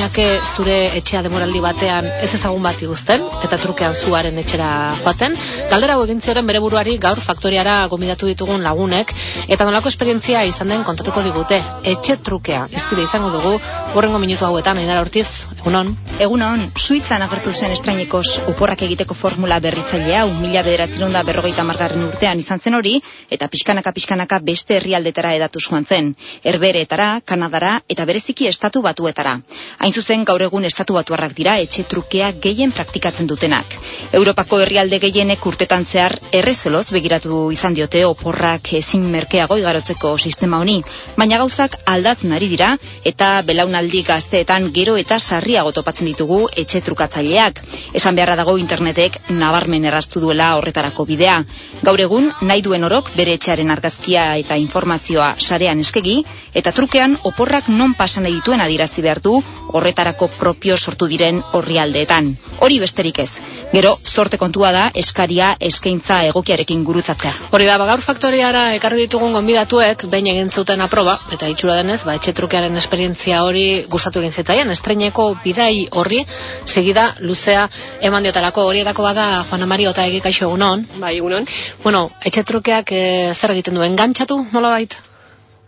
zinake zure etxea demoraldi batean ez ezagun bat iguzten, eta trukean zuaren etxera joaten. Galdera hau egin zioten bere buruari gaur faktoriara gomidatu ditugun lagunek, eta nolako esperientzia izan den kontatuko digute. Etxe trukea, izkide izango dugu, gorrengo minutu hauetan, Ainara Ortiz, egunon? Egunon, Suitzan agertu zen estrainikos uporrak egiteko formula berritzailea, un mila bederatzen da berrogeita margarren urtean izan zen hori, eta pixkanaka pixkanaka beste herrialdetara edatu joan zen. Herbereetara, Kanadara, eta bereziki estatu batuetara. Hain zuzen gaur egun estatu batuarrak dira etxe trukea gehien praktikatzen dutenak. Europako herrialde gehienek urtetan zehar errezeloz begiratu izan diote oporrak ezin merkeago igarotzeko sistema honi, baina gauzak aldatzen ari dira eta belaunaldi gazteetan gero eta sarriago topatzen ditugu etxe trukatzaileak. Esan beharra dago internetek nabarmen erraztu duela horretarako bidea. Gaur egun nahi duen orok bere etxearen argazkia eta informazioa sarean eskegi eta trukean oporrak non pasan dituen adirazi behar du horretarako propio sortu diren orrialdeetan. Hori besterik ez. Gero, sorte kontua da eskaria eskaintza egokiarekin gurutzatzea. Hori da, bagaur faktoriara ekarri ditugun gonbidatuek, behin egin zuten aproba, eta itxura denez, ba, etxe trukearen esperientzia hori gustatu egin zitzaien, estreineko bidai horri, segida, luzea, eman diotalako horietako bada, Juan Amari, eta egikaixo egunon. Bai, egunon. Bueno, etxe trukeak e, zer egiten duen, gantzatu, nola baita?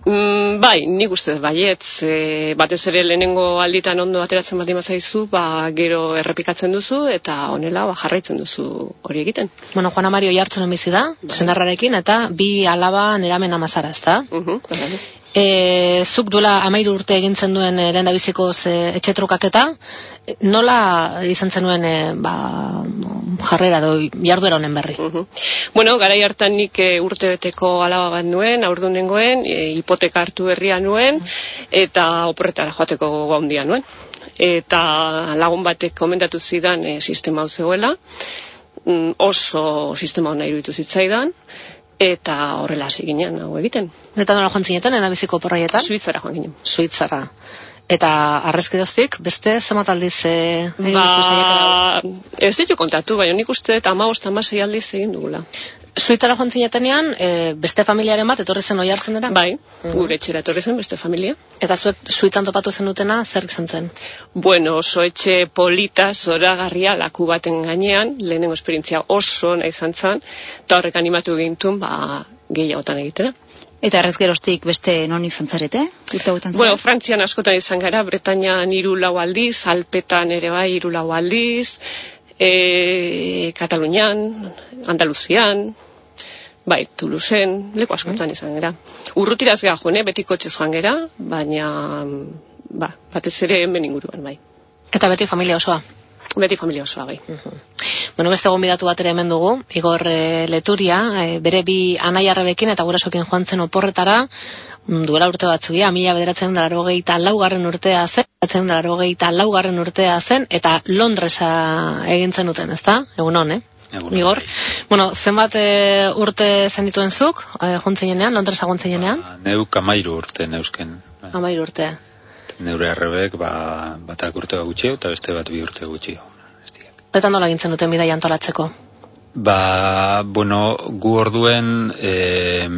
Mm, bai, nik uste baiet, e, batez ere lehenengo alditan ondo ateratzen bat zaizu, ba, gero errepikatzen duzu eta honela ba, jarraitzen duzu hori egiten. Bueno, Juana Mario jartzen bizi da, bai. senarrarekin, eta bi alaba neramen amazara, ez da? Uh -huh, e, zuk duela amairu urte egintzen duen e, lehen da biziko etxetrukaketa, nola izan zenuen e, ba, jarrera do jarduera honen berri? Uh Bueno, garai hartan nik e, urte beteko alaba bat nuen, aurdu nengoen, e, hipoteka hartu berria nuen, eta oporretara joateko gaundia nuen. Eta lagun batek komentatu zidan e, sistema hau zegoela, mm, oso sistema hona iruditu zitzaidan, eta horrela hasi hau egiten. Eta nola joan zinetan, ena biziko porraietan? Suitzara joan ginen. Suitzara. Eta arrezkidoztik, beste zemat aldiz e, ba, ez ditu kontatu, baina nik uste eta ama aldiz egin dugula. Suitzara joan zinetenean, e, beste familiaren bat, etorri zen oi hartzen dira? Bai, mm. gure etxera etorri zen beste familia. Eta zuek suitzan topatu zen dutena, zer izan zen? Bueno, oso etxe polita, zoragarria, laku baten gainean, lehenengo esperientzia oso nahi izan zen, eta horrek animatu gintun, ba, gehiagotan egitera. Eta errez gerostik beste non izan zarete? Bueno, Frantzian askotan izan gara, Bretañan iru lau aldiz, Alpetan ere bai iru lau aldiz, e, Katalunian, Andaluzian, bai, Toulouseen, leku askotan mm. izan gara. Urrutiraz gara joan, eh? beti kotxez joan gara, baina, ba, batez ere hemen inguruan, bai. Eta beti familia osoa? Beti familia osoa, bai. Bueno, beste gombidatu bat ere hemen dugu, Igor e, Leturia, e, bere bi anaiarrebekin eta gurasokin joan zen oporretara, mm, duela urte batzuia, mila bederatzen da largogeita laugarren urtea zen, bederatzen da largogeita laugarren urtea zen, eta Londresa egintzen duten, ezta? Egun hon, eh? Egun Igor. Bueno, zenbat e, urte zen dituen zuk, e, jontzen jenean, Londresa gontzen jenean? Ba, neuk amairu urte neuzken. Amairu urte. Neure arrebek, ba, batak urte gutxio, eta beste bat bi urte gutxio. Eta nola gintzen duten bidai antolatzeko? Ba, bueno, gu orduen e,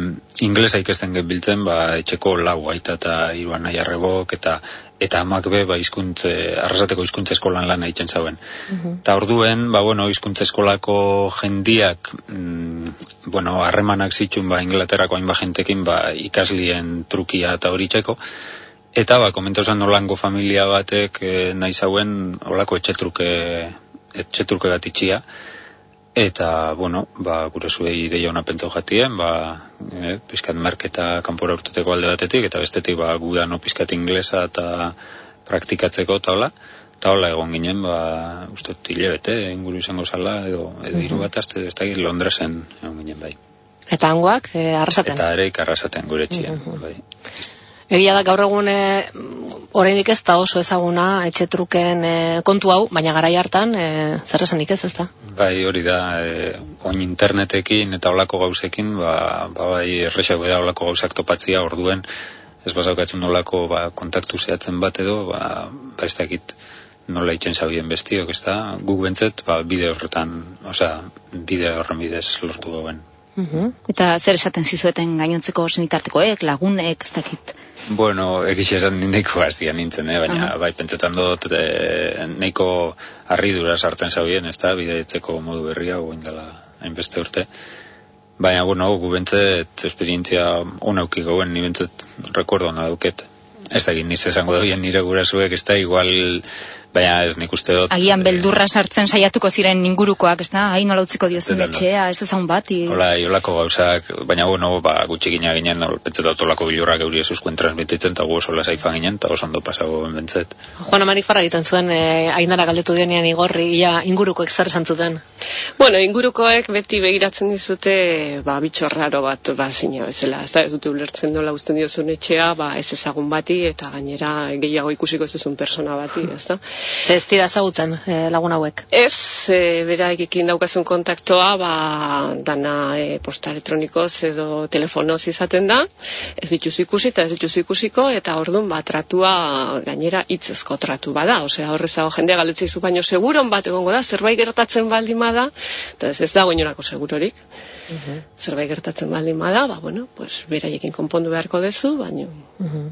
inglesa ikesten gebiltzen, ba, etxeko lau aita eta iruan nahi arrebok, eta eta amak be, ba, izkuntze, arrasateko izkuntze eskolan lan egiten zauen. Mhm. Eta orduen, ba, bueno, izkuntze eskolako jendiak, mm, bueno, harremanak zitsun, ba, Inglaterrako hainba jentekin, ba, ikaslien trukia eta hori txeko, Eta, ba, komentozan nolango familia batek e, nahi zauen, olako etxetruke etxeturko bat itxia, eta, bueno, ba, gure zuei ideia hona pentsau jatien, ba, e, pizkat merketa kanpora urteteko alde batetik, eta bestetik, ba, gudan pizkat inglesa eta praktikatzeko eta hola, eta hola egon ginen, ba, uste tile bete, inguru izango zala, edo, edo iru bat azte, ez da, Londresen egon ginen, bai. Eta hangoak, e, arrasaten? Eta ere arrasaten gure txia, bai. Egia da gaur egun e, oraindik ez da oso ezaguna etxetruken e, kontu hau, baina garai hartan e, zer esanik ez, ezta? Bai, hori da, e, oin internetekin eta olako gauzekin, ba, ba bai erresago da olako gauzak topatzia orduen, ez bazaukatzen nolako ba, kontaktu zehatzen bat edo, ba, ba ez dakit nola itxen zaudien bestiok, ez da, guk bentzet, ba, bide horretan, osea, bide horren bidez lortu gauen. Eta zer esaten zizueten gainontzeko senitartekoek, lagunek, ez dakit? Bueno, egiz esan nindeko gaztia nintzen, eh? baina bai pentsetan dut e, neiko harridura sartzen zabien, ez da, bidaitzeko modu berria, guain dela hainbeste urte. Baina, bueno, gu bentzet, esperientzia onauki gauen, ni bentzet rekordo na duket. Ez da, niz esango da nire gurasuek, ez da, igual baina ez nik uste dut. Agian eh, beldurra sartzen saiatuko ziren ingurukoak, ez da? Hai nola utziko diozun etxea, ez ezagun bat. I... Hola, iolako gauzak, baina bueno, ba, gutxi gina ginen, no, pentset olako bilurrak euri ezuzkoen transmititzen, eta gu oso lasaifa ginen, eta oso ondo pasago bentzet. Juan Amarik farra egiten zuen, e, ainara galdetu denean igorri, ia ingurukoek zer zantzuten? Bueno, ingurukoek beti begiratzen dizute, ba, bitxorraro bat, ba, zina bezala, ez da, ez dute ulertzen dola usten diozun etxea, ba, ez ezagun bati, eta gainera gehiago ikusiko ez duzun persona bati, ez da. Ze ez dira zagutzen e, lagun hauek? Ez, e, bera egikin daukazun kontaktoa, ba, dana e, posta elektronikoz edo telefonoz izaten da, ez dituzu ikusi eta ez dituzu ikusiko, eta orduan ba, tratua gainera hitzezko tratu bada, osea horrez dago jendea galdetzei zu baino seguron bat egongo da, zerbait gertatzen baldin bada, eta ez, ez dago inorako segurorik. Uh Zerbait gertatzen baldin bada, ba, bueno, pues, beraiekin konpondu beharko dezu, baino. Uh